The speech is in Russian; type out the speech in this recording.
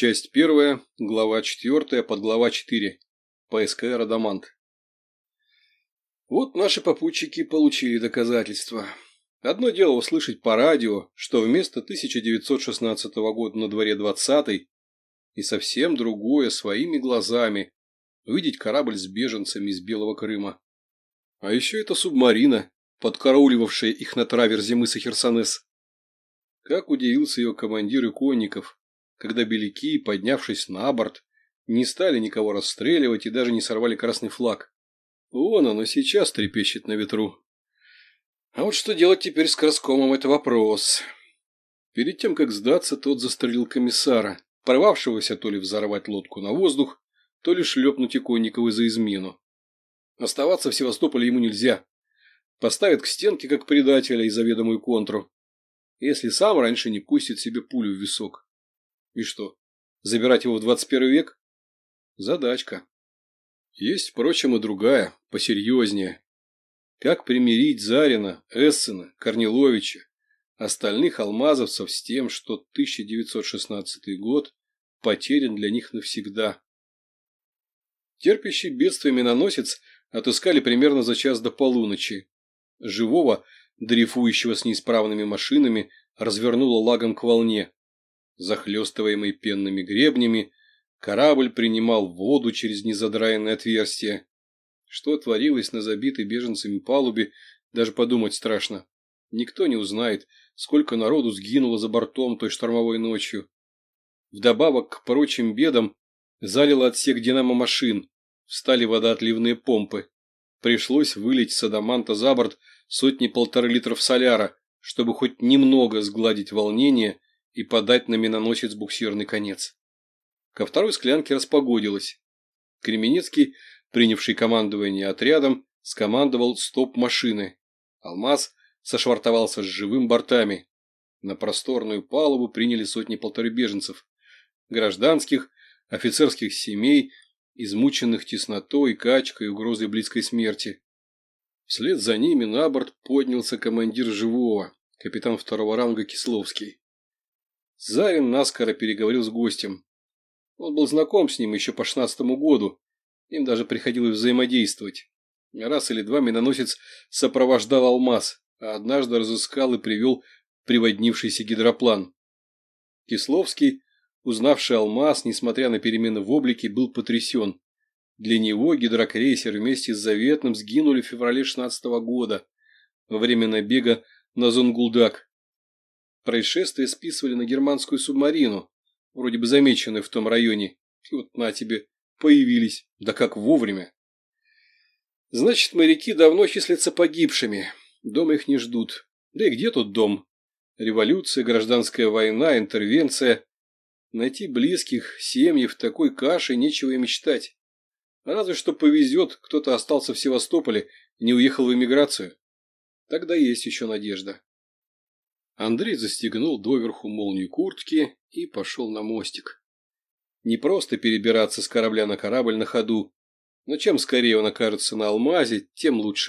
Часть первая, глава четвертая, подглава четыре. ПСК «Радамант». Вот наши попутчики получили доказательства. Одно дело услышать по радио, что вместо 1916 года на дворе 20 и совсем другое своими глазами увидеть корабль с беженцами из Белого Крыма. А еще это субмарина, подкарауливавшая их на траверзе мыса Херсонес. Как удивился ее командир иконников, когда беляки, поднявшись на борт, не стали никого расстреливать и даже не сорвали красный флаг. Вон оно сейчас трепещет на ветру. А вот что делать теперь с Краскомом – это вопрос. Перед тем, как сдаться, тот застрелил комиссара, порвавшегося то ли взорвать лодку на воздух, то ли шлепнуть Иконникова за измену. Оставаться в Севастополе ему нельзя. Поставят к стенке, как предателя, и заведомую контру. Если сам раньше не пустит себе пулю в висок. И что, забирать его в 21 век? Задачка. Есть, впрочем, и другая, посерьезнее. Как примирить Зарина, Эссена, Корниловича, остальных алмазовцев с тем, что 1916 год потерян для них навсегда? Терпящий бедствие миноносец отыскали примерно за час до полуночи. Живого, дрейфующего с неисправными машинами, развернуло лагом к волне. Захлестываемый пенными гребнями, корабль принимал воду через незадраенное отверстие. Что творилось на забитой беженцами палубе, даже подумать страшно. Никто не узнает, сколько народу сгинуло за бортом той штормовой ночью. Вдобавок к прочим бедам залило отсек динамо-машин, встали водоотливные помпы. Пришлось вылить с адаманта за борт сотни-полторы литров соляра, чтобы хоть немного сгладить волнение и подать на миноносец буксирный конец. Ко второй склянке распогодилось. Кременецкий, принявший командование отрядом, скомандовал стоп машины. Алмаз сошвартовался с живым бортами. На просторную палубу приняли сотни-полторы беженцев. Гражданских, офицерских семей, измученных теснотой, качкой и угрозой близкой смерти. Вслед за ними на борт поднялся командир живого, капитан второго ранга Кисловский. Зарин наскоро переговорил с гостем. Он был знаком с ним еще по шестнадцатому году, им даже приходилось взаимодействовать. Раз или два миноносец сопровождал алмаз, а однажды разыскал и привел приводнившийся гидроплан. Кисловский Узнавший алмаз, несмотря на перемены в облике, был потрясен. Для него гидрокрейсер вместе с Заветным сгинули в феврале 16 -го года во время набега на Зонгулдак. Происшествие списывали на германскую субмарину, вроде бы замеченную в том районе. И вот на тебе, появились, да как вовремя. Значит, моряки давно числятся погибшими, дома их не ждут. Да и где тут дом? Революция, гражданская война, интервенция. Найти близких, семьи в такой каше нечего и мечтать. Разве что повезет, кто-то остался в Севастополе не уехал в эмиграцию. Тогда есть еще надежда. Андрей застегнул доверху молнию куртки и пошел на мостик. Не просто перебираться с корабля на корабль на ходу, но чем скорее он окажется на алмазе, тем лучше.